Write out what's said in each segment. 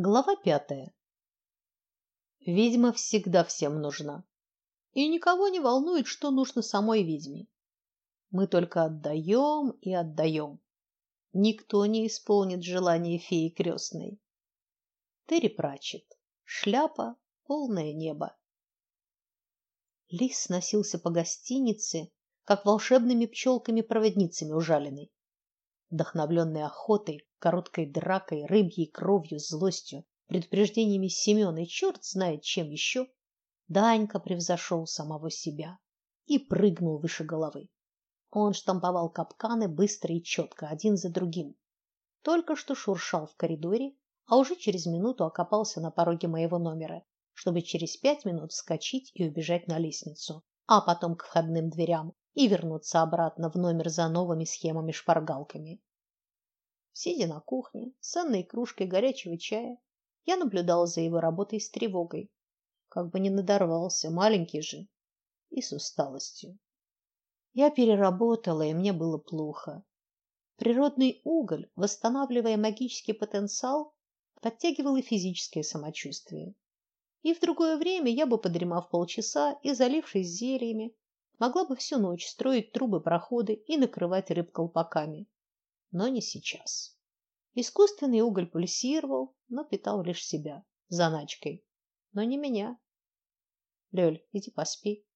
Глава пятая. Ведьма всегда всем нужна. И никого не волнует, что нужно самой ведьме. Мы только отдаем и отдаем. Никто не исполнит желание феи крестной. Терри Пратчетт. Шляпа, полное небо. Лис носился по гостинице, как волшебными пчелками-проводницами ужаленный. Вдохновленный охотой, короткой дракой, рыбьей кровью, злостью, предупреждениями Семёна и черт знает чем еще, Данька превзошел самого себя и прыгнул выше головы. Он штамповал капканы быстро и четко, один за другим. Только что шуршал в коридоре, а уже через минуту окопался на пороге моего номера, чтобы через пять минут вскочить и убежать на лестницу, а потом к входным дверям и вернуться обратно в номер за новыми схемами-шпаргалками. Сидя на кухне с Анной кружкой горячего чая, я наблюдала за его работой с тревогой, как бы не надорвался, маленький же, и с усталостью. Я переработала, и мне было плохо. Природный уголь, восстанавливая магический потенциал, подтягивал и физическое самочувствие. И в другое время я бы, подремав полчаса и залившись зельями, могла бы всю ночь строить трубы-проходы и накрывать рыб колпаками. Но не сейчас. Искусственный уголь пульсировал, но питал лишь себя заначкой, но не меня. Лёль, иди поспи.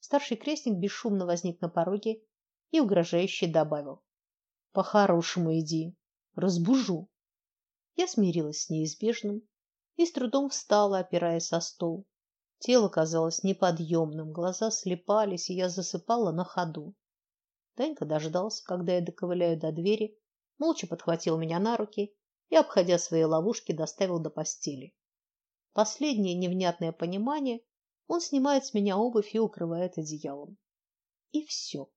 Старший крестник бесшумно возник на пороге и угрожающе добавил: "По-хорошему иди, разбужу". Я смирилась с неизбежным и с трудом встала, опираясь о стол. Тело казалось неподъемным, глаза слепались, и я засыпала на ходу. Данька дождался, когда я доковыляю до двери, молча подхватил меня на руки и, обходя свои ловушки, доставил до постели. Последнее невнятное понимание он снимает с меня обувь и укрывает одеялом. И все.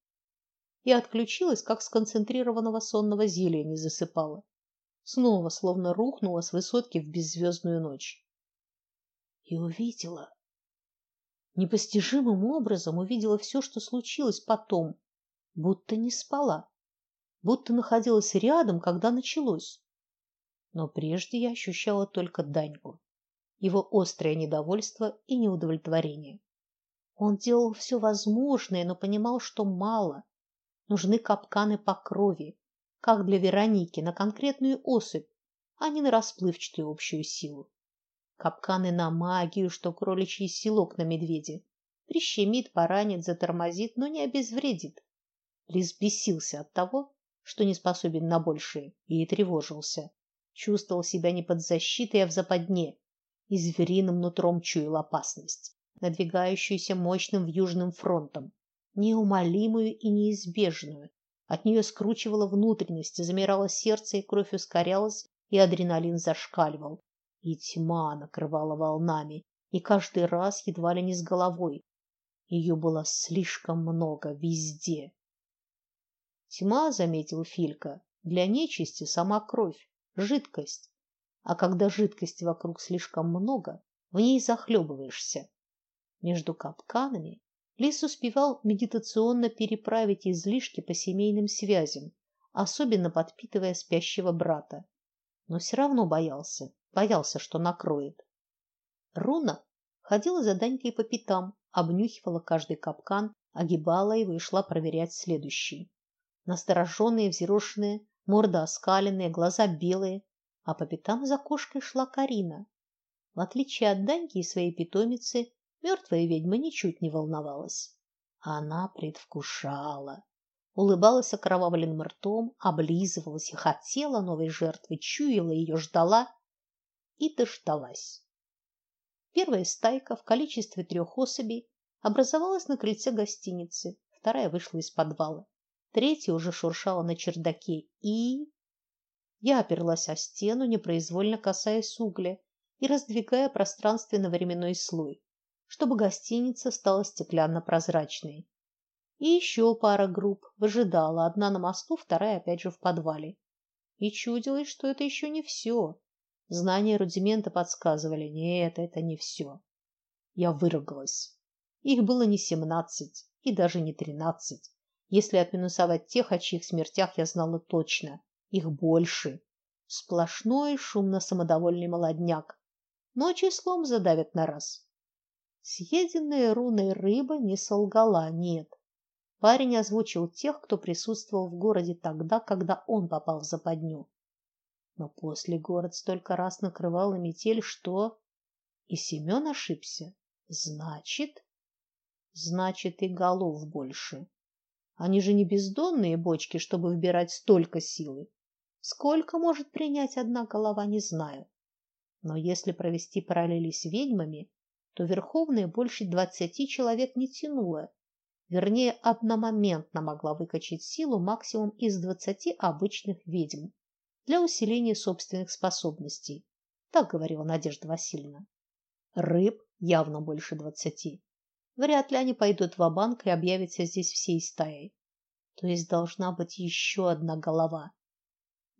Я отключилась, как сконцентрированного сонного зелья не засыпала снова словно рухнула с высотки в беззвездную ночь. И увидела непостижимым образом увидела все, что случилось потом, будто не спала, будто находилась рядом, когда началось. Но прежде я ощущала только Даньку, его острое недовольство и неудовлетворение. Он делал все возможное, но понимал, что мало. Нужны капканы по крови, как для Вероники, на конкретную особь, а не на расплывчатую общую силу. Капканы на магию, что кроличий селок на медведе. Прищемит, поранит, затормозит, но не обезвредит. Лис бесился от того, что не способен на большее, и тревожился. Чувствовал себя не под защитой, а в западне, и звериным нутром чуял опасность, надвигающуюся мощным южным фронтом, неумолимую и неизбежную, от нее скручивало внутренности, замирало сердце, и кровь ускорялась, и адреналин зашкаливал. И тьма накрывала волнами, и каждый раз едва ли не с головой. Ее было слишком много везде. Тьма, заметил Филька, для нечисти сама кровь, жидкость. А когда жидкости вокруг слишком много, в ней захлебываешься. Между капканами Лис успевал медитационно переправить излишки по семейным связям, особенно подпитывая спящего брата, но все равно боялся, боялся, что накроет. Руна ходила за Данькой по пятам, обнюхивала каждый капкан, огибала и вышла проверять следующий. Настороженные, взъерошенные, морда оскаленная, глаза белые, а по пятам за кошкой шла Карина. В отличие от Даньки и своей питомицы, Мертвая ведьма ничуть не волновалась. Она предвкушала, улыбалась окровавленным ртом, облизывалась и хотела новой жертвы, чуяла ее, ждала и дождалась. Первая стайка в количестве трех особей образовалась на крыльце гостиницы, вторая вышла из подвала, третья уже шуршала на чердаке и я оперлась о стену, непроизвольно касаясь угля и раздвигая пространственно-временной слой чтобы гостиница стала стеклянно-прозрачной. И еще пара групп выжидала, одна на мосту, вторая опять же в подвале. И чудилось, что это еще не все. Знания рудимента подсказывали: нет, это не все. Я выругалась. Их было не семнадцать и даже не тринадцать, если отминусовать тех, о чьих смертях я знала точно. Их больше. Сплошной шумно-самодовольный молодняк, но числом задавят на раз. Съеденная руной рыба не солгала, нет. Парень озвучил тех, кто присутствовал в городе тогда, когда он попал в западню. Но после город столько раз накрывала метель, что и Семен ошибся. Значит, значит и голов больше. Они же не бездонные бочки, чтобы вбирать столько силы. Сколько может принять одна голова, не знаю. Но если провести параллели с ведьмами, то верховная больше двадцати человек не тянула вернее, одномоментно могла выкачать силу максимум из двадцати обычных ведьм для усиления собственных способностей. Так говорила Надежда Васильевна. Рыб явно больше двадцати. Вряд ли они пойдут в банк и объявятся здесь всей стаей. То есть должна быть еще одна голова.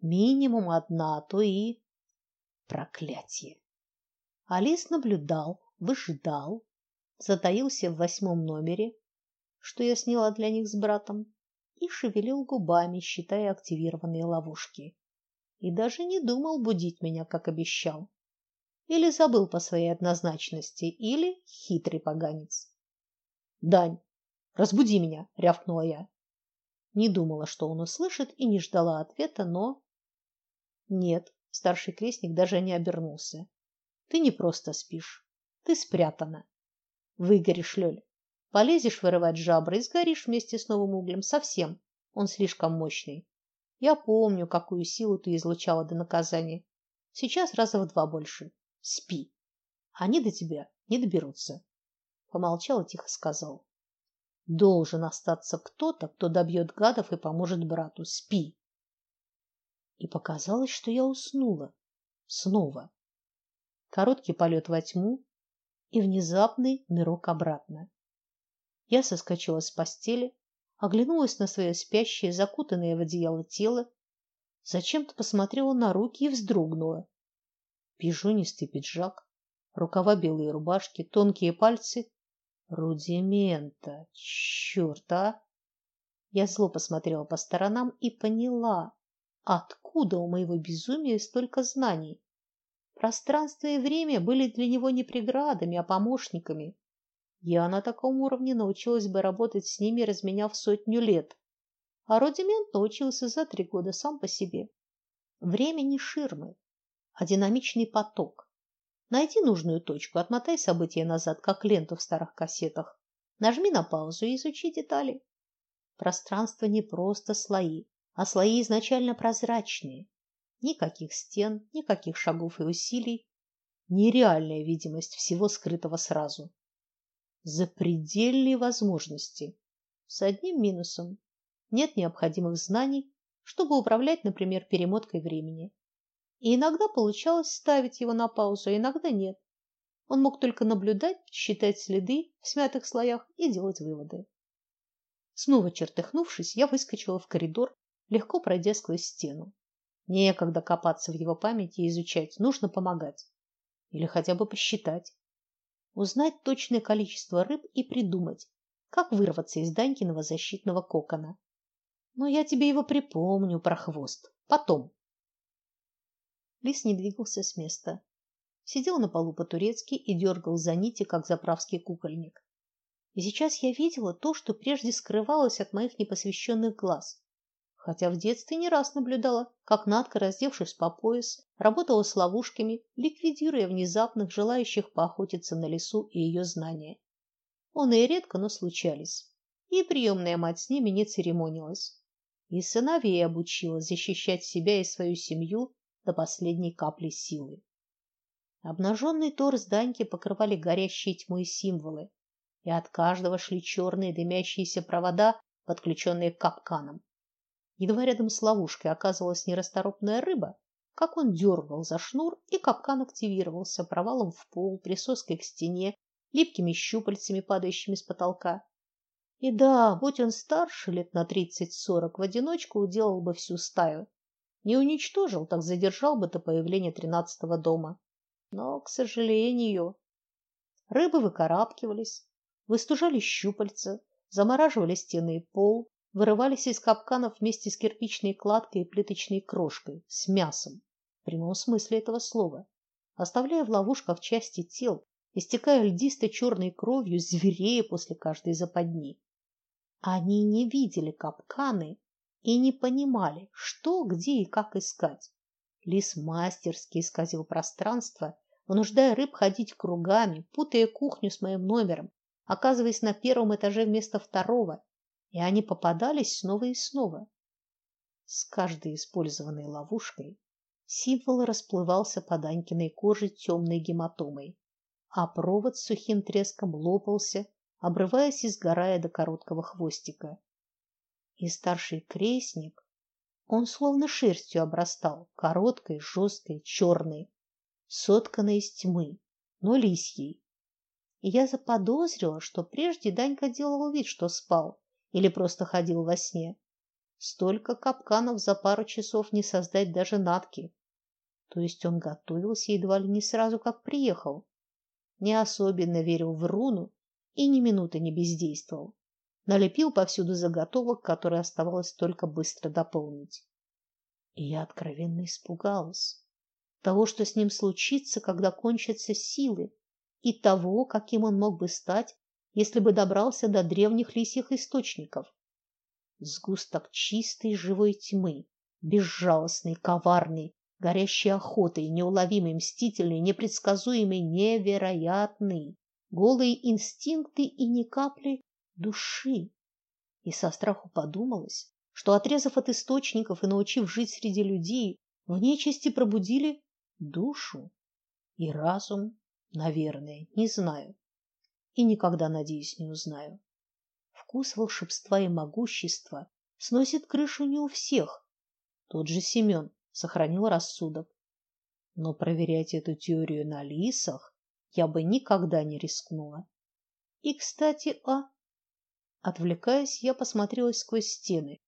Минимум одна, а то и проклятие. Алис наблюдал, выжидал, затаился в восьмом номере, что я сняла для них с братом, и шевелил губами, считая активированные ловушки. И даже не думал будить меня, как обещал. Или забыл по своей однозначности, или хитрый поганец. Дань, разбуди меня, рявкнула я. Не думала, что он услышит, и не ждала ответа, но Нет, старший крестник даже не обернулся. Ты не просто спишь, ты спрятана. Выгоришь, Лёль. Полезешь вырывать жабры и сгоришь вместе с новым углем совсем. Он слишком мощный. Я помню, какую силу ты излучала до наказания. Сейчас раза в два больше. Спи. Они до тебя не доберутся. Помолчал и тихо сказал: Должен остаться кто-то, кто добьет гадов и поможет брату. Спи. И показалось, что я уснула снова. Короткий полет во тьму и внезапный нырок обратно. Я соскочила с постели, оглянулась на свое спящее, закутанное в одеяло тело, зачем-то посмотрела на руки и вздрогнула. Пижонистый пиджак, рукава белой рубашки, тонкие пальцы рудимента. Черт, а! Я зло посмотрела по сторонам и поняла, откуда у моего безумия столько знаний. Пространство и время были для него не преградами, а помощниками. Я на таком уровне научилась бы работать с ними, разменяв сотню лет. А рудимент научился за три года сам по себе. Время не ширмы, а динамичный поток. Найди нужную точку, отмотай события назад, как ленту в старых кассетах. Нажми на паузу и изучи детали. Пространство не просто слои, а слои изначально прозрачные. Никаких стен, никаких шагов и усилий, нереальная видимость всего скрытого сразу запредельные возможности. С одним минусом: нет необходимых знаний, чтобы управлять, например, перемоткой времени. И иногда получалось ставить его на паузу, а иногда нет. Он мог только наблюдать, считать следы в смятых слоях и делать выводы. Снова чертыхнувшись, я выскочила в коридор, легко пройдя сквозь стену. Некогда копаться в его памяти и изучать, нужно помогать. Или хотя бы посчитать узнать точное количество рыб и придумать, как вырваться из Данькиного защитного кокона. Но я тебе его припомню, про хвост. Потом. Лис не двигался с места. Сидел на полу по-турецки и дергал за нити, как заправский кукольник. И сейчас я видела то, что прежде скрывалось от моих непосвященных глаз хотя в детстве не раз наблюдала, как Надка, раздевшись по пояс, работала с ловушками, ликвидируя внезапных желающих поохотиться на лесу и ее знания. Он и редко, но случались. И приемная мать с ними не церемонилась. И сыновей обучила защищать себя и свою семью до последней капли силы. Обнаженный торс Даньки покрывали горящие тьмой символы, и от каждого шли черные дымящиеся провода, подключенные к капканам. Едва рядом с ловушкой оказывалась нерасторопная рыба, как он дергал за шнур, и капкан активировался провалом в пол, присоской к стене, липкими щупальцами, падающими с потолка. И да, будь он старше лет на тридцать-сорок, в одиночку уделал бы всю стаю. Не уничтожил, так задержал бы до появления тринадцатого дома. Но, к сожалению, рыбы выкарабкивались, выстужали щупальца, замораживали стены и пол, вырывались из капканов вместе с кирпичной кладкой и плиточной крошкой, с мясом. в прямом смысле этого слова, оставляя в ловушках части тел, истекая льдистой черной кровью, зверея после каждой западни. Они не видели капканы и не понимали, что, где и как искать. Лис мастерски исказил пространство, вынуждая рыб ходить кругами, путая кухню с моим номером, оказываясь на первом этаже вместо второго, и они попадались снова и снова. С каждой использованной ловушкой символ расплывался по Данькиной коже темной гематомой, а провод с сухим треском лопался, обрываясь и сгорая до короткого хвостика. И старший крестник, он словно шерстью обрастал, короткой, жесткой, черной, сотканной из тьмы, но лисьей. И я заподозрила, что прежде Данька делал вид, что спал или просто ходил во сне. Столько капканов за пару часов не создать даже Натки. То есть он готовился едва ли не сразу, как приехал. Не особенно верил в руну и ни минуты не бездействовал. Налепил повсюду заготовок, которые оставалось только быстро дополнить. И я откровенно испугалась того, что с ним случится, когда кончатся силы, и того, каким он мог бы стать, если бы добрался до древних лисьих источников. Сгусток чистой живой тьмы, безжалостный, коварный, горящий охотой, неуловимый, мстительный, непредсказуемый, невероятный голые инстинкты и ни капли души. И со страху подумалось, что отрезав от источников и научив жить среди людей, в нечисти пробудили душу и разум, наверное, не знаю. И никогда, надеюсь, не узнаю. Вкус волшебства и могущества сносит крышу не у всех. Тот же Семен сохранил рассудок. Но проверять эту теорию на лисах я бы никогда не рискнула. И, кстати, а Отвлекаясь, я посмотрела сквозь стены.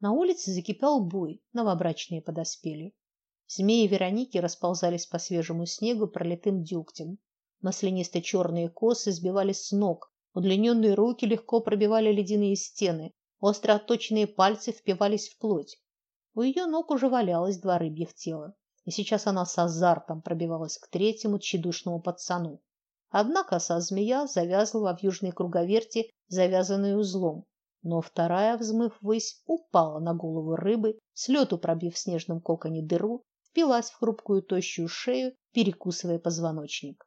На улице закипел бой, новобрачные подоспели. Змеи Вероники расползались по свежему снегу пролитым дегтем. Маслянисто черные косы сбивали с ног, удлиненные руки легко пробивали ледяные стены, остро отточенные пальцы впивались в плоть. У ее ног уже валялось два рыбьих тела и сейчас она с азартом пробивалась к третьему тщедушному пацану. Одна коса змея завязла в южной круговерти, завязанной узлом, но вторая, взмыв ввысь, упала на голову рыбы, с лету пробив в снежном коконе дыру, впилась в хрупкую тощую шею, перекусывая позвоночник.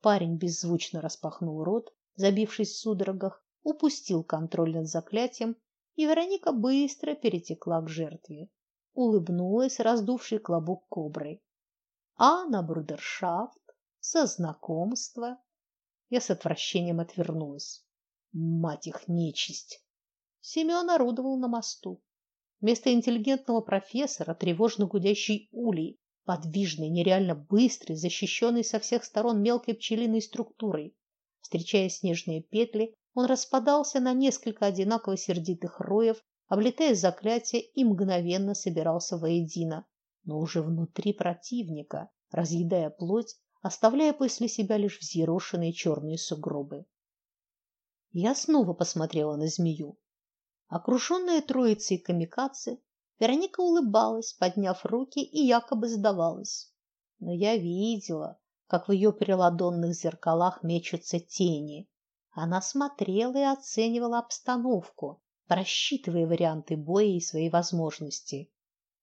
Парень беззвучно распахнул рот, забившись в судорогах, упустил контроль над заклятием, и Вероника быстро перетекла к жертве улыбнулась раздувший клобук кобры. А на брудершафт, со знакомства. Я с отвращением отвернулась. Мать их нечисть. Семен орудовал на мосту. Вместо интеллигентного профессора тревожно гудящий улей, подвижный, нереально быстрый, защищенный со всех сторон мелкой пчелиной структурой. Встречая снежные петли, он распадался на несколько одинаково сердитых роев, облетая заклятие и мгновенно собирался воедино, но уже внутри противника, разъедая плоть, оставляя после себя лишь взъерошенные черные сугробы. Я снова посмотрела на змею. Окруженная троицей камикадзе, Вероника улыбалась, подняв руки и якобы сдавалась. Но я видела, как в ее приладонных зеркалах мечутся тени. Она смотрела и оценивала обстановку, просчитывая варианты боя и свои возможности.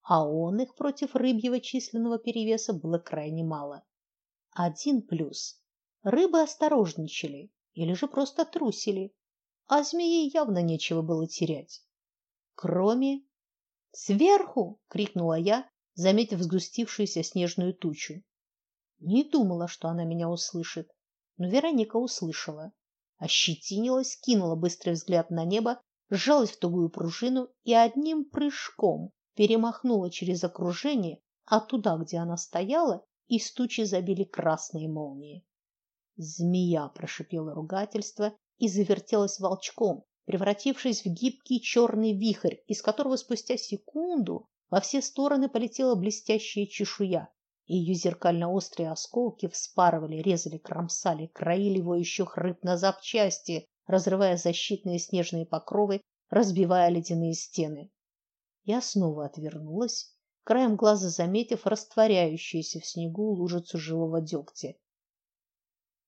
А он их против рыбьего численного перевеса было крайне мало. Один плюс. Рыбы осторожничали или же просто трусили, а змее явно нечего было терять. Кроме сверху, крикнула я, заметив сгустившуюся снежную тучу. Не думала, что она меня услышит, но Вероника услышала. Ощетинилась, кинула быстрый взгляд на небо сжалась в тугую пружину и одним прыжком перемахнула через окружение, а туда, где она стояла, из тучи забили красные молнии. Змея прошипела ругательство и завертелась волчком, превратившись в гибкий черный вихрь, из которого спустя секунду во все стороны полетела блестящая чешуя, и ее зеркально-острые осколки вспарывали, резали, кромсали, краили воющих рыб на запчасти, разрывая защитные снежные покровы, разбивая ледяные стены. Я снова отвернулась, краем глаза заметив растворяющуюся в снегу лужицу живого дегтя.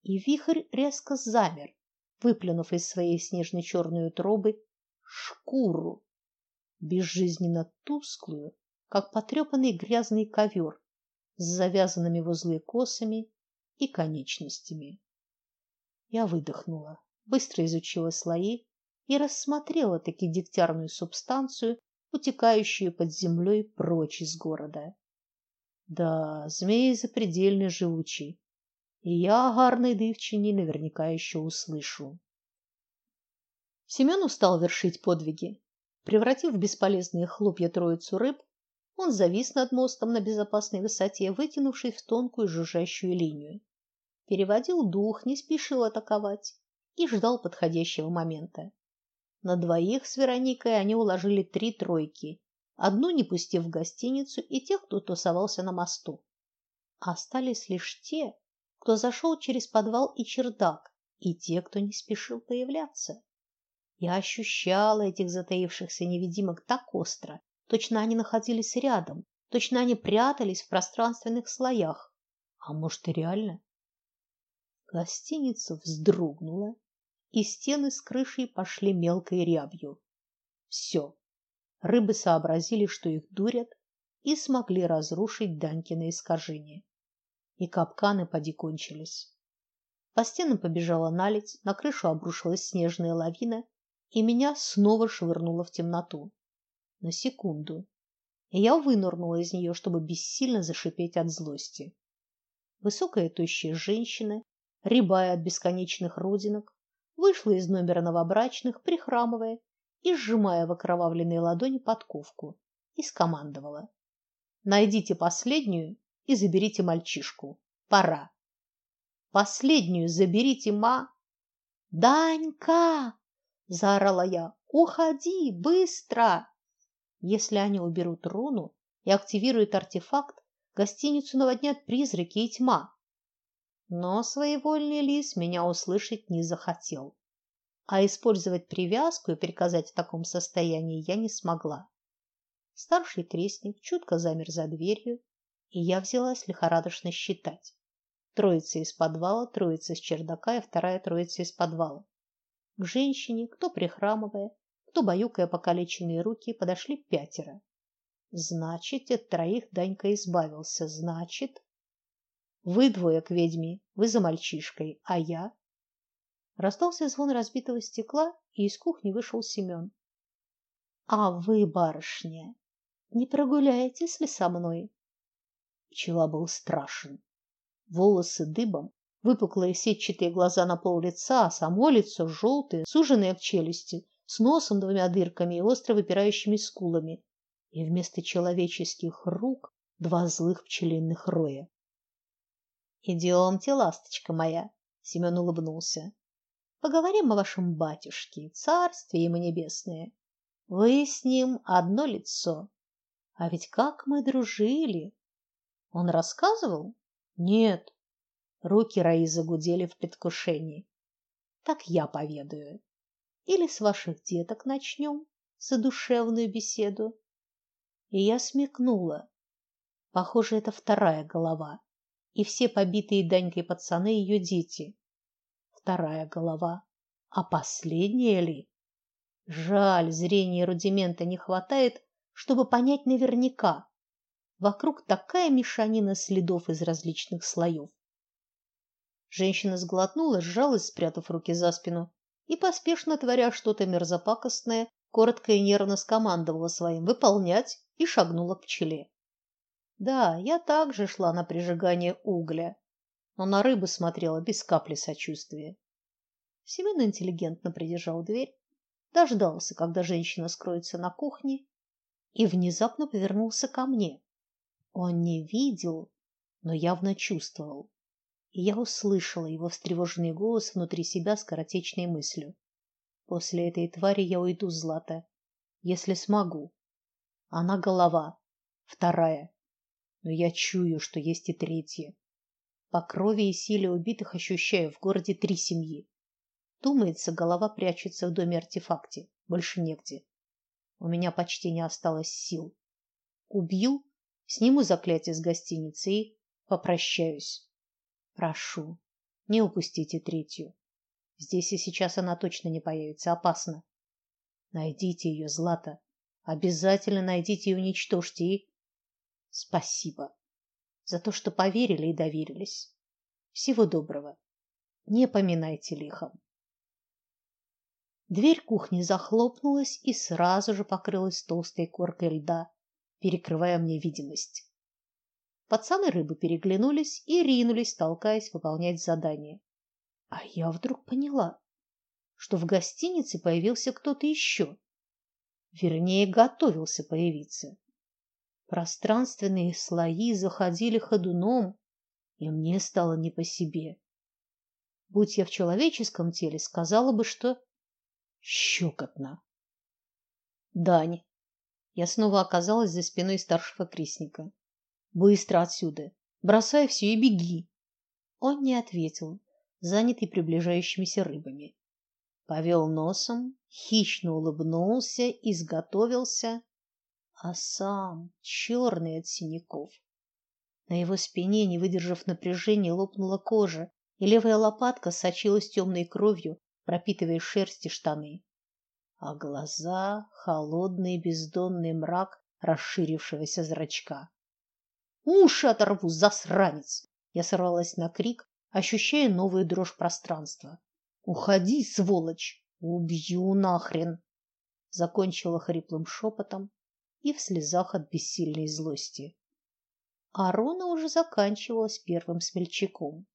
И вихрь резко замер, выплюнув из своей снежно-черной утробы шкуру, безжизненно тусклую, как потрепанный грязный ковер с завязанными в узлы косами и конечностями. Я выдохнула, быстро изучила слои и рассмотрела таки дегтярную субстанцию, утекающую под землей прочь из города. Да, змеи запредельно живучи, и я о гарной дівчині наверняка еще услышу. Семен устал вершить подвиги. Превратив в бесполезные хлопья троицу рыб, он завис над мостом на безопасной высоте, вытянувшись в тонкую жужжащую линию. Переводил дух, не спешил атаковать и ждал подходящего момента. На двоих с Вероникой они уложили три тройки, одну не пустив в гостиницу и тех, кто тусовался на мосту. Остались лишь те, кто зашел через подвал и чердак, и те, кто не спешил появляться. Я ощущала этих затаившихся невидимок так остро, точно они находились рядом, точно они прятались в пространственных слоях. А может и реально? Гостиница вздрогнула, и стены с крышей пошли мелкой рябью. Все. Рыбы сообразили, что их дурят, и смогли разрушить Данькино искажение. И капканы поди кончились. По стенам побежала наледь, на крышу обрушилась снежная лавина, и меня снова швырнуло в темноту. На секунду. И я вынырнула из нее, чтобы бессильно зашипеть от злости. Высокая тощая женщина, рябая от бесконечных родинок, вышла из номера новобрачных, прихрамывая и сжимая в окровавленной ладони подковку, и скомандовала: "Найдите последнюю и заберите мальчишку. Пора. Последнюю заберите, ма. Данька, заорала я. Уходи, быстро. Если они уберут руну и активируют артефакт, гостиницу наводнят призраки и тьма. Но своевольный лис меня услышать не захотел. А использовать привязку и приказать в таком состоянии я не смогла. Старший крестник чутко замер за дверью, и я взялась лихорадочно считать. Троица из подвала, троица из чердака и вторая троица из подвала. К женщине, кто прихрамывая, кто баюкая покалеченные руки, подошли пятеро. Значит, от троих Данька избавился, значит, вы двое к ведьме, вы за мальчишкой, а я? Раздался звон разбитого стекла, и из кухни вышел Семен. А вы, барышня, не прогуляетесь ли со мной? Пчела был страшен. Волосы дыбом, выпуклые сетчатые глаза на пол лица, а само лицо желтое, суженное к челюсти, с носом двумя дырками и остро выпирающими скулами, и вместо человеческих рук два злых пчелиных роя. Идемте, ласточка моя, Семен улыбнулся. Поговорим о вашем батюшке, царствие ему небесное. Вы с ним одно лицо. А ведь как мы дружили. Он рассказывал? Нет. Руки Раи загудели в предвкушении. Так я поведаю. Или с ваших деток начнем задушевную беседу. И я смекнула. Похоже, это вторая голова и все побитые Данькой пацаны ее дети. Вторая голова. А последняя ли? Жаль, зрения рудимента не хватает, чтобы понять наверняка. Вокруг такая мешанина следов из различных слоев. Женщина сглотнула, сжалась, спрятав руки за спину, и поспешно творя что-то мерзопакостное, коротко и нервно скомандовала своим выполнять и шагнула к пчеле. Да, я также шла на прижигание угля, но на рыбу смотрела без капли сочувствия. Семен интеллигентно придержал дверь, дождался, когда женщина скроется на кухне, и внезапно повернулся ко мне. Он не видел, но явно чувствовал. И я услышала его встревоженный голос внутри себя с коротечной мыслью: "После этой твари я уйду, Злата, если смогу. Она голова, вторая но я чую, что есть и третья. По крови и силе убитых ощущаю в городе три семьи. Думается, голова прячется в доме-артефакте, больше негде. У меня почти не осталось сил. Убью, сниму заклятие с гостиницы и попрощаюсь. Прошу, не упустите третью. Здесь и сейчас она точно не появится, опасно. Найдите ее, Злата. Обязательно найдите и уничтожьте. И спасибо за то, что поверили и доверились. Всего доброго. Не поминайте лихом. Дверь кухни захлопнулась и сразу же покрылась толстой коркой льда, перекрывая мне видимость. Пацаны рыбы переглянулись и ринулись, толкаясь выполнять задание. А я вдруг поняла, что в гостинице появился кто-то еще. Вернее, готовился появиться. Пространственные слои заходили ходуном, и мне стало не по себе. Будь я в человеческом теле, сказала бы, что щекотно. Дань. Я снова оказалась за спиной старшего крестника. Быстро отсюда. Бросай все и беги. Он не ответил, занятый приближающимися рыбами. Повел носом, хищно улыбнулся, и изготовился, а сам черный от синяков. На его спине, не выдержав напряжения, лопнула кожа, и левая лопатка сочилась темной кровью, пропитывая шерсть и штаны. А глаза холодный бездонный мрак расширившегося зрачка. Уши оторву, засранец! Я сорвалась на крик, ощущая новую дрожь пространства. Уходи, сволочь, убью нахрен, закончила хриплым шепотом и в слезах от бессильной злости. Арона уже заканчивала с первым смельчаком.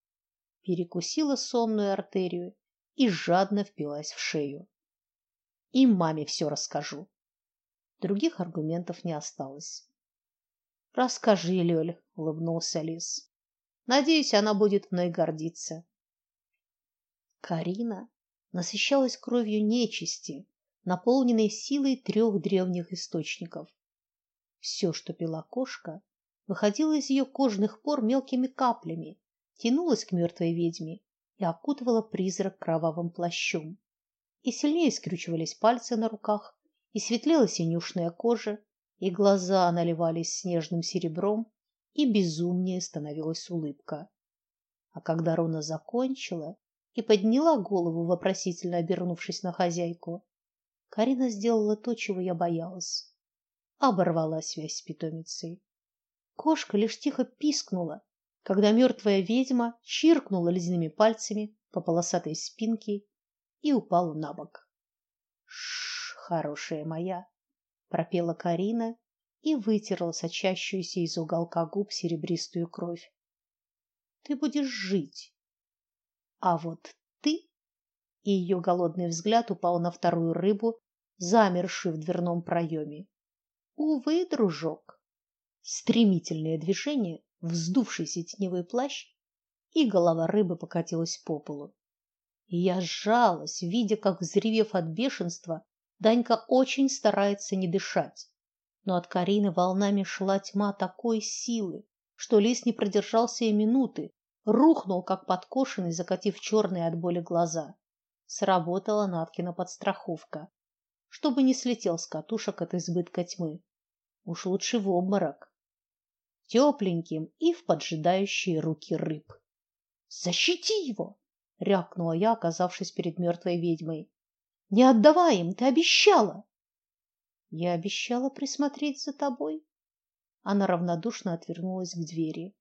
Перекусила сонную артерию и жадно впилась в шею. И маме все расскажу. Других аргументов не осталось. Расскажи, Лёль, улыбнулся Лис. Надеюсь, она будет мной гордиться. Карина насыщалась кровью нечисти, наполненной силой трех древних источников. Все, что пила кошка, выходило из ее кожных пор мелкими каплями, тянулось к мертвой ведьме и окутывало призрак кровавым плащом. И сильнее скрючивались пальцы на руках, и светлела синюшная кожа, и глаза наливались снежным серебром, и безумнее становилась улыбка. А когда Рона закончила и подняла голову, вопросительно обернувшись на хозяйку, Карина сделала то, чего я боялась. Оборвала связь с питомицей. Кошка лишь тихо пискнула, когда мертвая ведьма чиркнула ледяными пальцами по полосатой спинке и упала на бок. Ш, хорошая моя, пропела Карина и вытерла сочащуюся из уголка губ серебристую кровь. Ты будешь жить. А вот ты и ее голодный взгляд упал на вторую рыбу, замершую в дверном проеме. Увы, дружок. Стремительное движение, вздувшийся теневой плащ, и голова рыбы покатилась по полу. И я сжалась, видя, как взревев от бешенства, Данька очень старается не дышать но от Карины волнами шла тьма такой силы, что лис не продержался и минуты, рухнул как подкошенный, закатив черные от боли глаза. Сработала Наткина подстраховка, чтобы не слетел с катушек от избытка тьмы. Уж лучше в обморок. Тепленьким и в поджидающие руки рыб. Защити его, рявкнула я, оказавшись перед мертвой ведьмой. Не отдавай им, ты обещала. Я обещала присмотреть за тобой. Она равнодушно отвернулась к двери.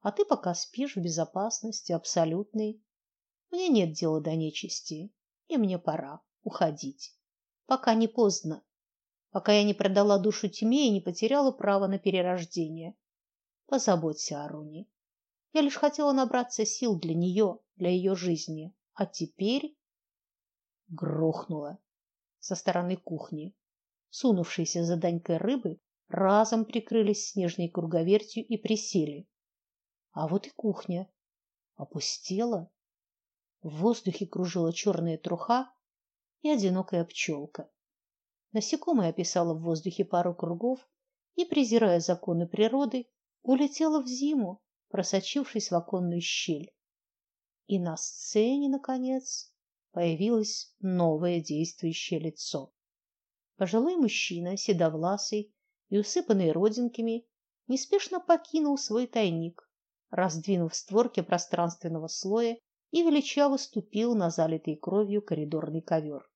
А ты пока спишь в безопасности абсолютной. Мне нет дела до нечисти, и мне пора уходить. Пока не поздно. Пока я не продала душу тьме и не потеряла право на перерождение. Позаботься о Руне. Я лишь хотела набраться сил для нее, для ее жизни, а теперь грохнула со стороны кухни сунувшиеся за Данькой рыбы, разом прикрылись снежной круговертью и присели. А вот и кухня опустела. В воздухе кружила черная труха и одинокая пчелка. Насекомое описало в воздухе пару кругов и, презирая законы природы, улетело в зиму, просочившись в оконную щель. И на сцене наконец появилось новое действующее лицо. Пожилой мужчина, седовласый и усыпанный родинками, неспешно покинул свой тайник, раздвинув створки пространственного слоя и величаво ступил на залитый кровью коридорный ковер.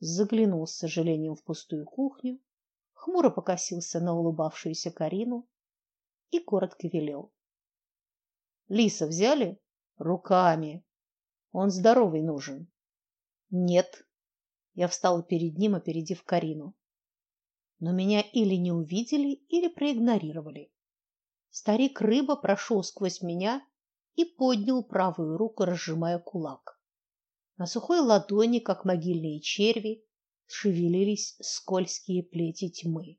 Заглянул с сожалением в пустую кухню, хмуро покосился на улыбавшуюся Карину и коротко велел: "Лиса взяли руками. Он здоровый нужен". "Нет". Я встала перед ним, опередив Карину. Но меня или не увидели, или проигнорировали. Старик рыба прошел сквозь меня и поднял правую руку, разжимая кулак. На сухой ладони, как могильные черви, шевелились скользкие плети тьмы.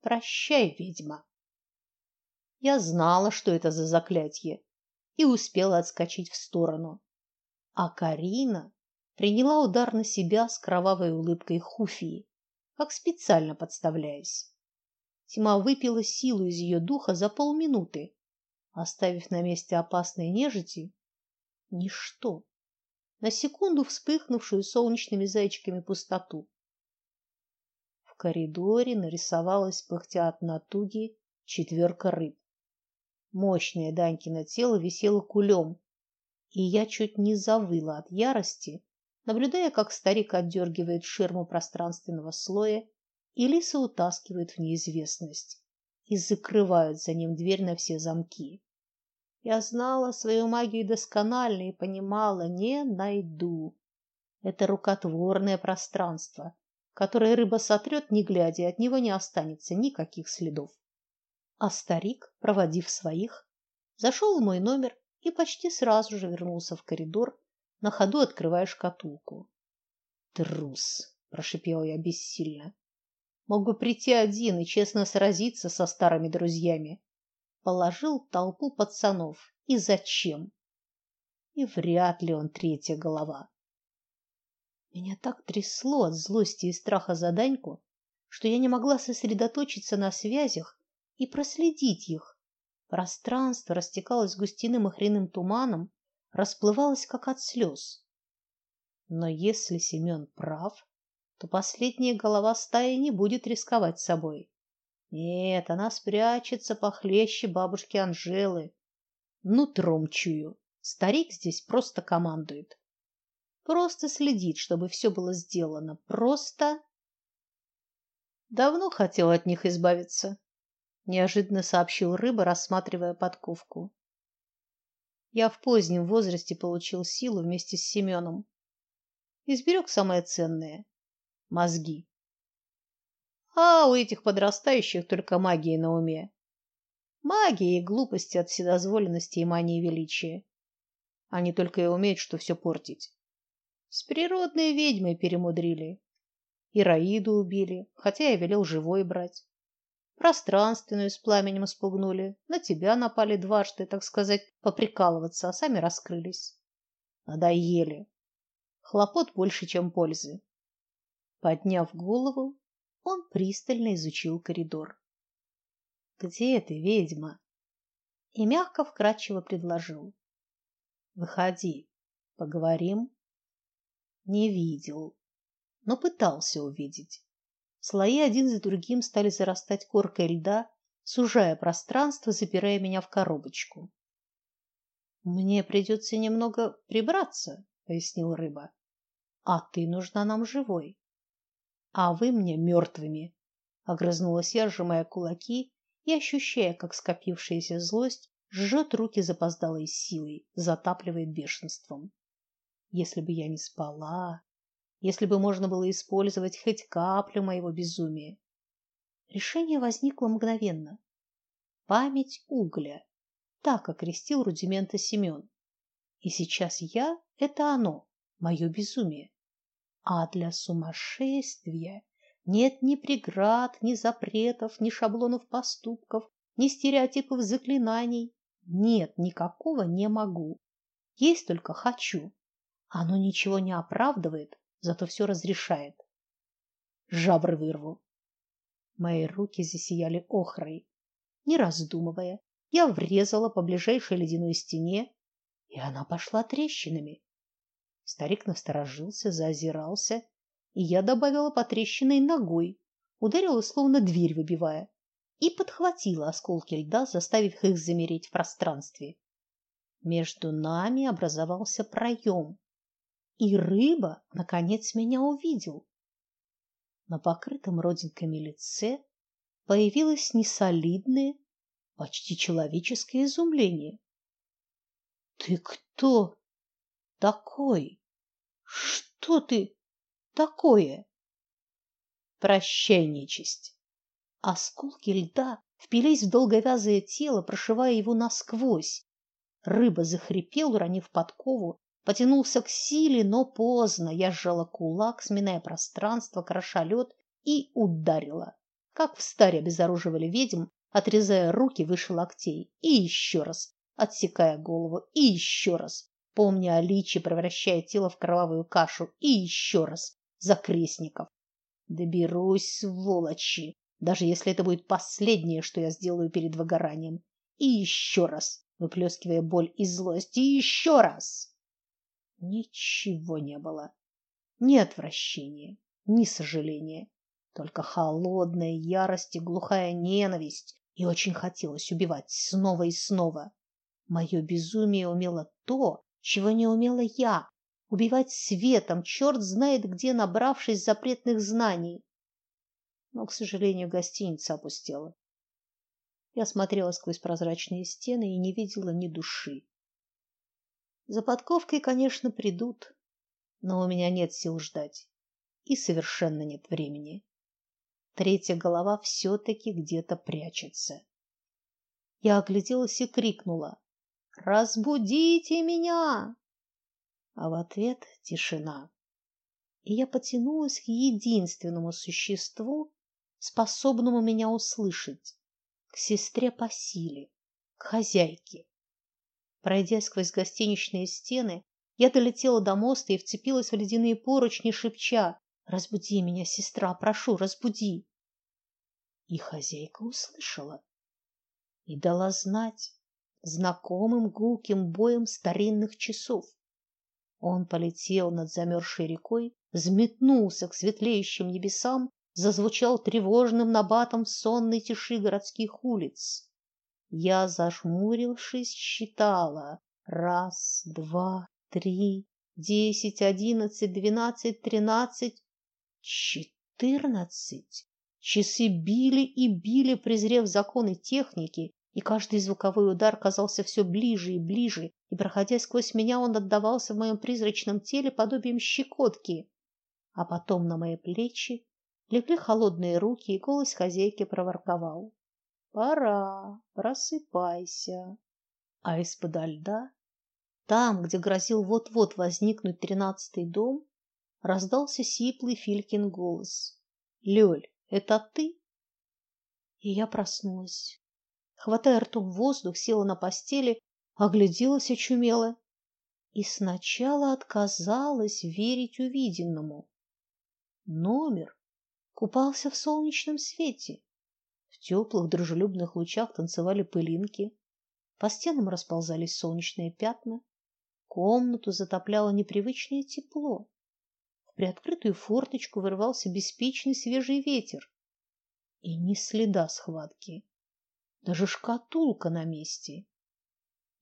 Прощай, ведьма. Я знала, что это за заклятие, и успела отскочить в сторону. А Карина приняла удар на себя с кровавой улыбкой Хуфии, как специально подставляясь. Тьма выпила силу из ее духа за полминуты, оставив на месте опасной нежити ничто, на секунду вспыхнувшую солнечными зайчиками пустоту. В коридоре нарисовалась, пыхтя от натуги, четверка рыб. Мощное Данькино тело висело кулем, и я чуть не завыла от ярости, наблюдая, как старик отдергивает ширму пространственного слоя, и лиса утаскивает в неизвестность и закрывают за ним дверь на все замки. Я знала свою магию досконально и понимала, не найду. Это рукотворное пространство, которое рыба сотрет, не глядя, от него не останется никаких следов. А старик, проводив своих, зашел в мой номер и почти сразу же вернулся в коридор, на ходу открывая шкатулку. Трус, прошипела я бессильно. Мог бы прийти один и честно сразиться со старыми друзьями положил толпу пацанов. И зачем? И вряд ли он третья голова. Меня так трясло от злости и страха за Даньку, что я не могла сосредоточиться на связях и проследить их. Пространство растекалось густиным охренным туманом, расплывалось как от слез. Но если Семен прав, то последняя голова стаи не будет рисковать собой. Нет, она спрячется похлеще бабушки Анжелы. Нутром чую. Старик здесь просто командует. Просто следит, чтобы все было сделано. Просто Давно хотел от них избавиться, неожиданно сообщил рыба, рассматривая подковку. Я в позднем возрасте получил силу вместе с Семеном. Изберег самое ценное мозги. А у этих подрастающих только магия на уме. Магия и глупости от вседозволенности и мании величия. Они только и умеют, что все портить. С природной ведьмой перемудрили. Ираиду убили, хотя я велел живой брать. Пространственную с пламенем спугнули, на тебя напали дважды, так сказать, поприкалываться, а сами раскрылись. Надоели. Хлопот больше, чем пользы. Подняв голову, он пристально изучил коридор. Где ты, ведьма? И мягко вкрадчиво предложил: Выходи, поговорим. Не видел, но пытался увидеть. Слои один за другим стали зарастать коркой льда, сужая пространство, запирая меня в коробочку. Мне придется немного прибраться, пояснил рыба. А ты нужна нам живой а вы мне мертвыми. Огрызнулась я, сжимая кулаки и ощущая, как скопившаяся злость жжет руки запоздалой силой, затапливает бешенством. Если бы я не спала, если бы можно было использовать хоть каплю моего безумия. Решение возникло мгновенно. Память угля. Так окрестил рудимента Семен. И сейчас я это оно, мое безумие. А для сумасшествия нет ни преград, ни запретов, ни шаблонов поступков, ни стереотипов заклинаний. Нет никакого не могу. Есть только хочу. Оно ничего не оправдывает, зато все разрешает. Жабры вырву. Мои руки засияли охрой. Не раздумывая, я врезала по ближайшей ледяной стене, и она пошла трещинами. Старик насторожился, заозирался, и я добавила потрещиной ногой, ударила словно дверь выбивая. и подхватила осколки льда, заставив их замереть в пространстве. Между нами образовался проем, и рыба наконец меня увидел. На покрытом родинками лице появилось несолидное, почти человеческое изумление. Ты кто такой? Что ты такое? Прощай, нечисть. Осколки льда впились в долговязое тело, прошивая его насквозь. Рыба захрипел, уронив подкову, потянулся к силе, но поздно. Я сжала кулак, сминая пространство, кроша лед, и ударила. Как в старе обезоруживали ведьм, отрезая руки выше локтей. И еще раз, отсекая голову, и еще раз, помня о личи, превращая тело в кровавую кашу, и еще раз, за крестников. Доберусь, сволочи, даже если это будет последнее, что я сделаю перед выгоранием. И еще раз, выплескивая боль и злость, и еще раз. Ничего не было. Ни отвращения, ни сожаления, только холодная ярость и глухая ненависть, и очень хотелось убивать снова и снова. Мое безумие умело то, чего не умела я убивать светом, черт знает где, набравшись запретных знаний. Но, к сожалению, гостиница опустела. Я смотрела сквозь прозрачные стены и не видела ни души. За подковкой, конечно, придут, но у меня нет сил ждать и совершенно нет времени. Третья голова все таки где-то прячется. Я огляделась и крикнула: Разбудите меня! А в ответ тишина. И я потянулась к единственному существу, способному меня услышать, к сестре по силе, к хозяйке. Пройдя сквозь гостиничные стены, я долетела до моста и вцепилась в ледяные поручни, шепча: "Разбуди меня, сестра, прошу, разбуди". И хозяйка услышала и дала знать знакомым гулким боем старинных часов. Он полетел над замерзшей рекой, взметнулся к светлеющим небесам, зазвучал тревожным набатом в сонной тиши городских улиц. Я, зажмурившись, считала: раз, два, три, десять, одиннадцать, двенадцать, тринадцать, четырнадцать. Часы били и били, презрев законы техники, и каждый звуковой удар казался все ближе и ближе, и проходя сквозь меня, он отдавался в моем призрачном теле подобием щекотки. А потом на мои плечи легли холодные руки, и голос хозяйки проворковал: "Пора, просыпайся". А из-под льда, там, где грозил вот-вот возникнуть тринадцатый дом, раздался сиплый Филькин голос: "Лёль, это ты?" И я проснулась хватая ртом воздух, села на постели, огляделась очумело и сначала отказалась верить увиденному. Номер купался в солнечном свете. В теплых дружелюбных лучах танцевали пылинки, по стенам расползались солнечные пятна, комнату затопляло непривычное тепло. В приоткрытую форточку вырвался беспечный свежий ветер, и ни следа схватки. Даже шкатулка на месте.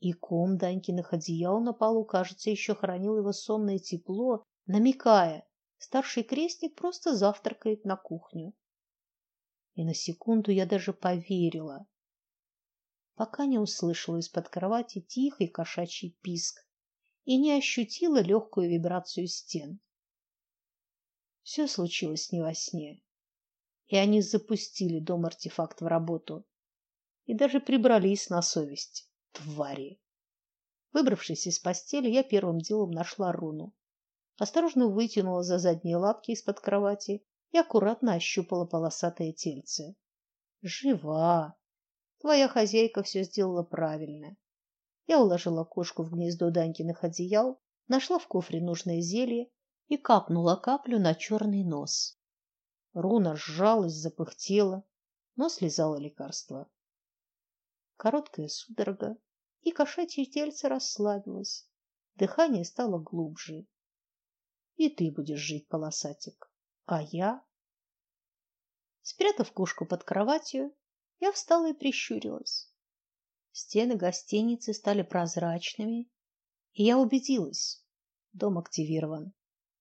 И ком Данькиных одеял на полу, кажется, еще хранил его сонное тепло, намекая, старший крестник просто завтракает на кухню. И на секунду я даже поверила, пока не услышала из-под кровати тихий кошачий писк и не ощутила легкую вибрацию стен. Все случилось не во сне, и они запустили дом-артефакт в работу и даже прибрались на совесть, твари. Выбравшись из постели, я первым делом нашла руну. Осторожно вытянула за задние лапки из-под кровати и аккуратно ощупала полосатое тельце. Жива. Твоя хозяйка все сделала правильно. Я уложила кошку в гнездо Данькиных одеял, нашла в кофре нужное зелье и капнула каплю на черный нос. Руна сжалась, запыхтела, но слезала лекарство короткая судорога, и кошачье тельце расслабилось. Дыхание стало глубже. И ты будешь жить, полосатик. А я Спрятав кошку под кроватью, Я встала и прищурилась. Стены гостиницы стали прозрачными, и я убедилась, дом активирован.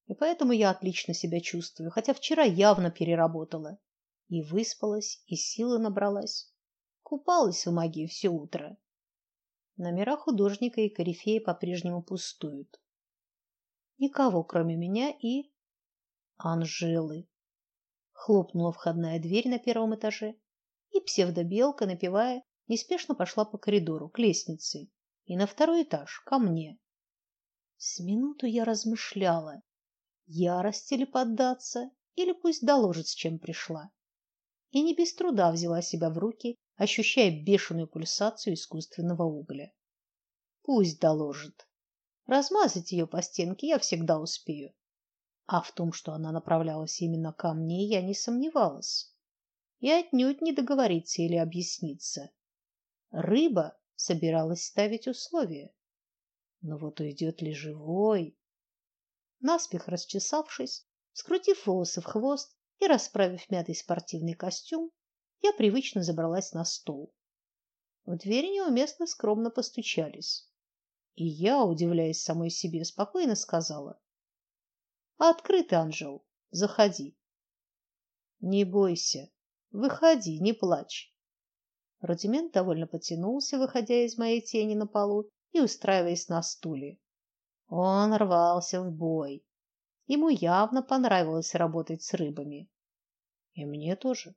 И поэтому я отлично себя чувствую, хотя вчера явно переработала. И выспалась, и силы набралась. Купалась в магии все утро. Номера художника и корифея по-прежнему пустуют. Никого, кроме меня и Анжелы. Хлопнула входная дверь на первом этаже, и псевдобелка, напевая, неспешно пошла по коридору к лестнице и на второй этаж ко мне. С минуту я размышляла, ярости ли поддаться или пусть доложит, с чем пришла. И не без труда взяла себя в руки, ощущая бешеную пульсацию искусственного угля. Пусть доложит. Размазать ее по стенке я всегда успею. А в том, что она направлялась именно ко мне, я не сомневалась. И отнюдь не договориться или объясниться. Рыба собиралась ставить условия. Но вот уйдет ли живой? Наспех расчесавшись, скрутив волосы в хвост и расправив мятый спортивный костюм, я привычно забралась на стол. В двери неуместно скромно постучались. И я, удивляясь самой себе, спокойно сказала: "Открытый, Анжел, заходи". "Не бойся, выходи, не плачь". Рудимент довольно потянулся, выходя из моей тени на полу и устраиваясь на стуле. Он рвался в бой. Ему явно понравилось работать с рыбами. И мне тоже.